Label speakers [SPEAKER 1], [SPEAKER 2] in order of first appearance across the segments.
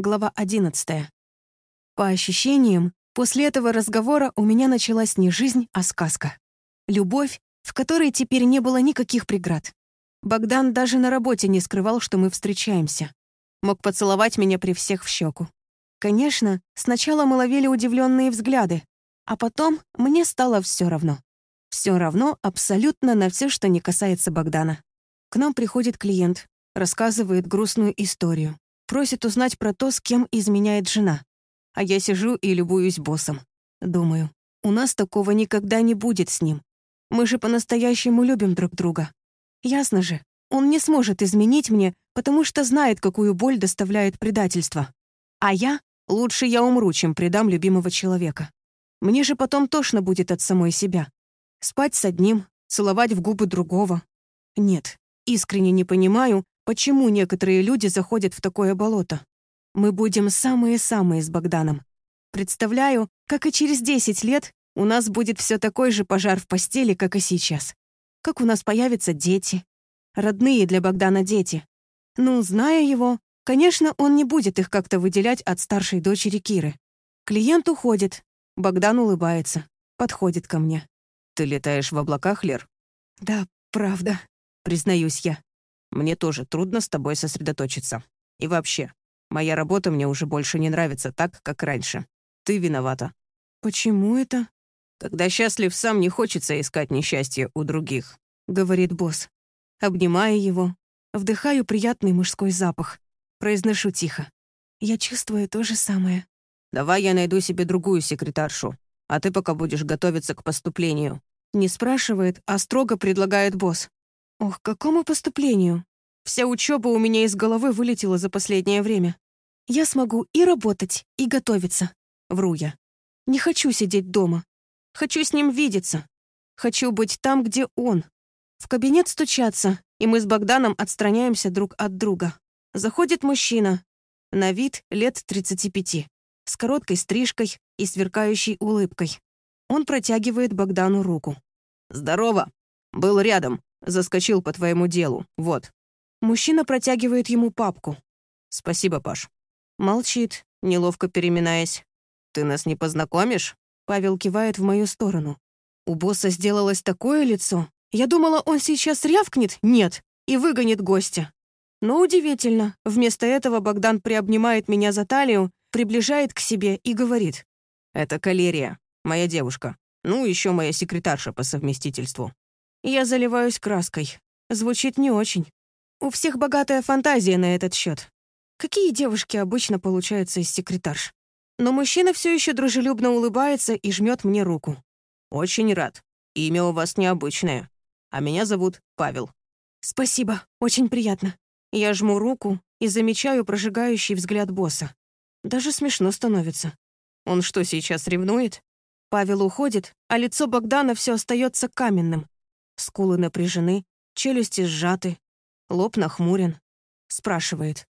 [SPEAKER 1] Глава 11. По ощущениям, после этого разговора у меня началась не жизнь, а сказка. Любовь, в которой теперь не было никаких преград. Богдан даже на работе не скрывал, что мы встречаемся. Мог поцеловать меня при всех в щеку. Конечно, сначала мы ловили удивленные взгляды, а потом мне стало все равно. Все равно абсолютно на все, что не касается Богдана. К нам приходит клиент, рассказывает грустную историю. Просит узнать про то, с кем изменяет жена. А я сижу и любуюсь боссом. Думаю, у нас такого никогда не будет с ним. Мы же по-настоящему любим друг друга. Ясно же, он не сможет изменить мне, потому что знает, какую боль доставляет предательство. А я? Лучше я умру, чем предам любимого человека. Мне же потом тошно будет от самой себя. Спать с одним, целовать в губы другого. Нет, искренне не понимаю, Почему некоторые люди заходят в такое болото? Мы будем самые-самые с Богданом. Представляю, как и через 10 лет у нас будет все такой же пожар в постели, как и сейчас. Как у нас появятся дети. Родные для Богдана дети. Ну, зная его, конечно, он не будет их как-то выделять от старшей дочери Киры. Клиент уходит. Богдан улыбается. Подходит ко мне.
[SPEAKER 2] «Ты летаешь в облаках, Лер?»
[SPEAKER 1] «Да, правда», признаюсь я.
[SPEAKER 2] Мне тоже трудно с тобой сосредоточиться. И вообще, моя работа мне уже больше не нравится так, как раньше. Ты виновата».
[SPEAKER 1] «Почему это?»
[SPEAKER 2] «Когда счастлив сам, не хочется искать несчастье у других», —
[SPEAKER 1] говорит босс. Обнимаю его, вдыхаю приятный мужской запах. Произношу тихо. Я чувствую то же самое.
[SPEAKER 2] «Давай я найду себе другую секретаршу, а ты пока будешь готовиться к поступлению».
[SPEAKER 1] Не спрашивает, а строго предлагает босс. Ох, какому поступлению? Вся учеба у меня из головы вылетела за последнее время. Я смогу и работать, и готовиться. Вру я. Не хочу сидеть дома. Хочу с ним видеться. Хочу быть там, где он. В кабинет стучаться, и мы с Богданом отстраняемся друг от друга. Заходит мужчина. На вид лет 35. С короткой стрижкой и сверкающей улыбкой. Он протягивает Богдану руку.
[SPEAKER 2] «Здорово! Был рядом. Заскочил по твоему делу. Вот».
[SPEAKER 1] Мужчина протягивает ему папку.
[SPEAKER 2] «Спасибо, Паш».
[SPEAKER 1] Молчит, неловко переминаясь.
[SPEAKER 2] «Ты нас не познакомишь?»
[SPEAKER 1] Павел кивает в мою сторону. У босса сделалось такое лицо. Я думала, он сейчас рявкнет «нет» и выгонит гостя. Но удивительно, вместо этого Богдан приобнимает меня за талию, приближает к себе и говорит.
[SPEAKER 2] «Это Калерия, моя девушка. Ну, еще моя секретарша по совместительству.
[SPEAKER 1] Я заливаюсь краской. Звучит не очень. У всех богатая фантазия на этот счет. Какие девушки обычно получаются из секретарш? Но мужчина все еще дружелюбно улыбается и жмет мне руку.
[SPEAKER 2] «Очень рад. Имя у вас необычное. А меня зовут Павел».
[SPEAKER 1] «Спасибо, очень приятно». Я жму руку и замечаю прожигающий взгляд босса. Даже смешно становится. Он что, сейчас ревнует? Павел уходит, а лицо Богдана все остается каменным. Скулы напряжены, челюсти сжаты, лоб нахмурен. Спрашивает.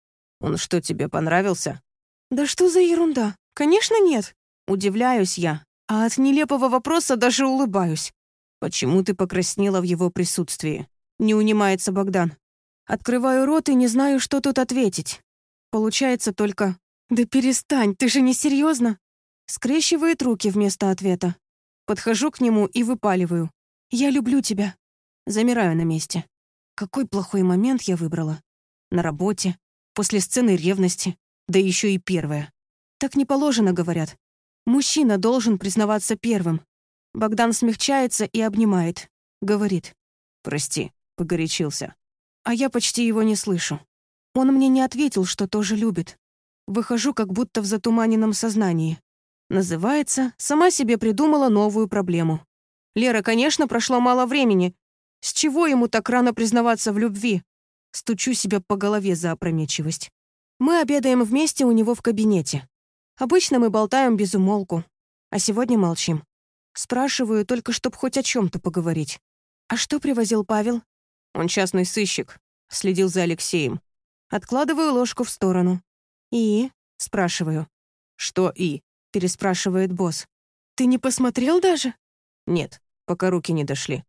[SPEAKER 2] «Он что, тебе понравился?»
[SPEAKER 1] «Да что за ерунда? Конечно, нет!» Удивляюсь я, а от нелепого вопроса даже улыбаюсь. «Почему ты покраснела в его присутствии?» Не унимается Богдан. Открываю рот и не знаю, что тут ответить. Получается только «Да перестань, ты же не серьезно? Скрещивает руки вместо ответа. Подхожу к нему и выпаливаю. «Я люблю тебя». Замираю на месте. Какой плохой момент я выбрала. На работе, после сцены ревности, да еще и первая. Так не положено, говорят. Мужчина должен признаваться первым. Богдан смягчается и обнимает. Говорит.
[SPEAKER 2] «Прости, погорячился».
[SPEAKER 1] А я почти его не слышу. Он мне не ответил, что тоже любит. Выхожу как будто в затуманенном сознании. Называется «Сама себе придумала новую проблему». Лера, конечно, прошло мало времени. С чего ему так рано признаваться в любви? Стучу себя по голове за опрометчивость. Мы обедаем вместе у него в кабинете. Обычно мы болтаем без умолку, а сегодня молчим. Спрашиваю только, чтоб хоть о чем то поговорить. «А что привозил Павел?»
[SPEAKER 2] «Он частный сыщик. Следил за Алексеем».
[SPEAKER 1] Откладываю ложку в сторону. «И?» — спрашиваю.
[SPEAKER 2] «Что «и?»
[SPEAKER 1] — переспрашивает босс. «Ты не посмотрел даже?»
[SPEAKER 2] «Нет, пока руки не дошли».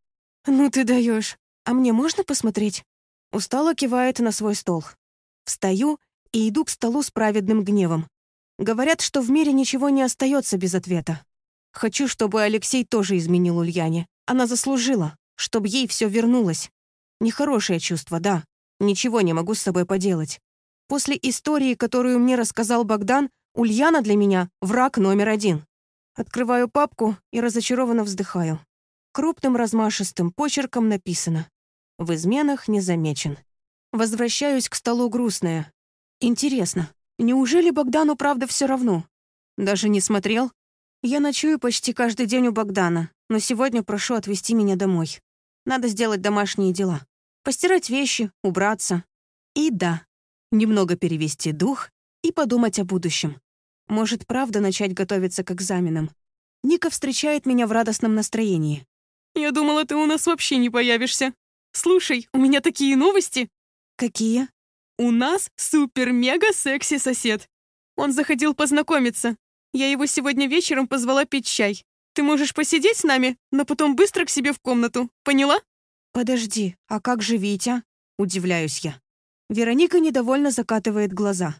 [SPEAKER 1] «Ну ты даешь. А мне можно посмотреть?» Устало кивает на свой стол. Встаю и иду к столу с праведным гневом. Говорят, что в мире ничего не остается без ответа. Хочу, чтобы Алексей тоже изменил Ульяне. Она заслужила, чтобы ей все вернулось. Нехорошее чувство, да. Ничего не могу с собой поделать. После истории, которую мне рассказал Богдан, Ульяна для меня — враг номер один. Открываю папку и разочарованно вздыхаю. Крупным размашистым почерком написано «В изменах не замечен». Возвращаюсь к столу грустная. Интересно, неужели Богдану правда все равно? Даже не смотрел? Я ночую почти каждый день у Богдана, но сегодня прошу отвезти меня домой. Надо сделать домашние дела. Постирать вещи, убраться. И да, немного перевести дух и подумать о будущем. Может, правда начать готовиться к экзаменам. Ника встречает меня в радостном настроении.
[SPEAKER 3] «Я думала, ты у нас вообще не появишься. Слушай, у меня такие новости!»
[SPEAKER 1] «Какие?»
[SPEAKER 3] «У нас супер-мега-секси сосед. Он заходил познакомиться. Я его сегодня вечером позвала пить чай. Ты можешь посидеть с нами, но потом быстро к себе в комнату. Поняла?»
[SPEAKER 1] «Подожди, а как же Витя?» Удивляюсь я. Вероника недовольно закатывает глаза.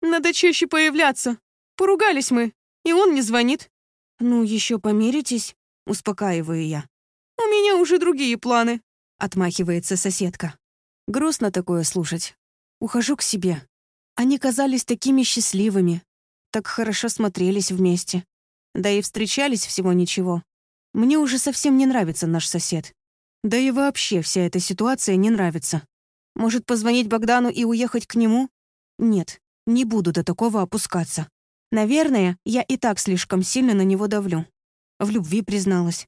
[SPEAKER 3] «Надо чаще появляться. Поругались мы, и он не звонит».
[SPEAKER 1] «Ну, еще помиритесь», — успокаиваю я.
[SPEAKER 3] «У меня уже другие планы», —
[SPEAKER 1] отмахивается соседка. Грустно такое слушать. Ухожу к себе. Они казались такими счастливыми, так хорошо смотрелись вместе. Да и встречались всего ничего. Мне уже совсем не нравится наш сосед. Да и вообще вся эта ситуация не нравится. Может, позвонить Богдану и уехать к нему? Нет, не буду до такого опускаться. Наверное, я и так слишком сильно на него давлю. В любви призналась.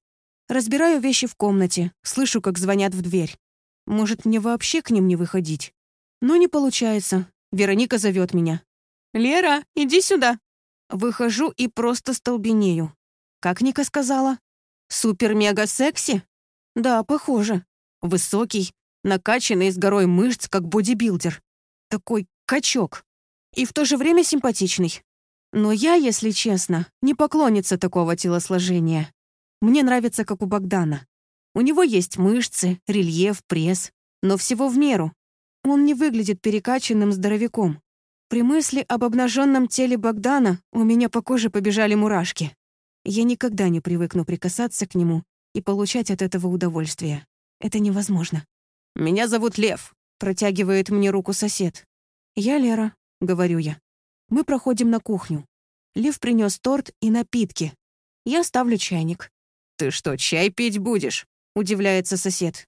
[SPEAKER 1] Разбираю вещи в комнате, слышу, как звонят в дверь. Может, мне вообще к ним не выходить? Но не получается. Вероника зовет меня.
[SPEAKER 3] «Лера, иди сюда!»
[SPEAKER 1] Выхожу и просто столбенею. Как Ника сказала? Супер-мега-секси? Да, похоже. Высокий, накачанный с горой мышц, как бодибилдер. Такой качок. И в то же время симпатичный. Но я, если честно, не поклонница такого телосложения. Мне нравится, как у Богдана. У него есть мышцы, рельеф, пресс, но всего в меру. Он не выглядит перекачанным здоровяком. При мысли об обнаженном теле Богдана у меня по коже побежали мурашки. Я никогда не привыкну прикасаться к нему и получать от этого удовольствие. Это невозможно. «Меня зовут Лев», — протягивает мне руку сосед. «Я Лера», — говорю я. Мы проходим на кухню. Лев принес торт и напитки. Я ставлю чайник.
[SPEAKER 2] «Ты что, чай пить будешь?» — удивляется сосед.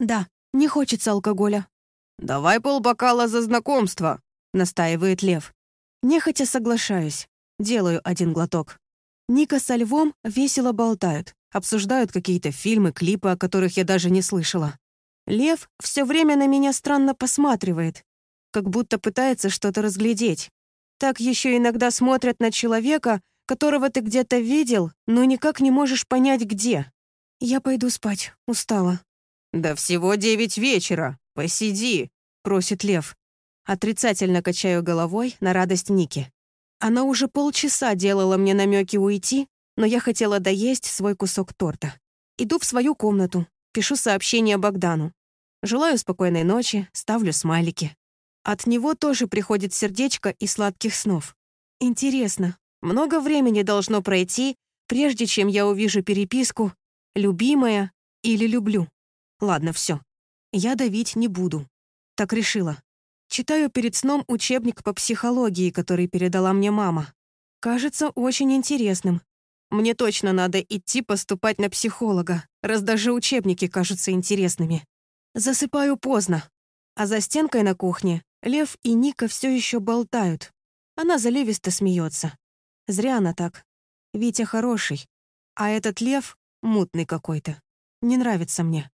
[SPEAKER 1] «Да, не хочется алкоголя».
[SPEAKER 2] «Давай полбокала за знакомство», — настаивает Лев.
[SPEAKER 1] Нехотя соглашаюсь. Делаю один глоток. Ника со Львом весело болтают, обсуждают какие-то фильмы, клипы, о которых я даже не слышала. Лев все время на меня странно посматривает, как будто пытается что-то разглядеть. Так еще иногда смотрят на человека, которого ты где-то видел, но никак не можешь понять, где. Я пойду спать, устала.
[SPEAKER 2] «Да всего девять вечера. Посиди», — просит Лев.
[SPEAKER 1] Отрицательно качаю головой на радость Ники. Она уже полчаса делала мне намеки уйти, но я хотела доесть свой кусок торта. Иду в свою комнату, пишу сообщение Богдану. Желаю спокойной ночи, ставлю смайлики. От него тоже приходит сердечко и сладких снов. Интересно, много времени должно пройти, прежде чем я увижу переписку «любимая» или «люблю». Ладно, все. Я давить не буду. Так решила. Читаю перед сном учебник по психологии, который передала мне мама. Кажется очень интересным. Мне точно надо идти поступать на психолога, раз даже учебники кажутся интересными. Засыпаю поздно. А за стенкой на кухне Лев и Ника все еще болтают. Она заливисто смеется. Зря она так. Витя хороший. А этот Лев мутный какой-то. Не нравится мне.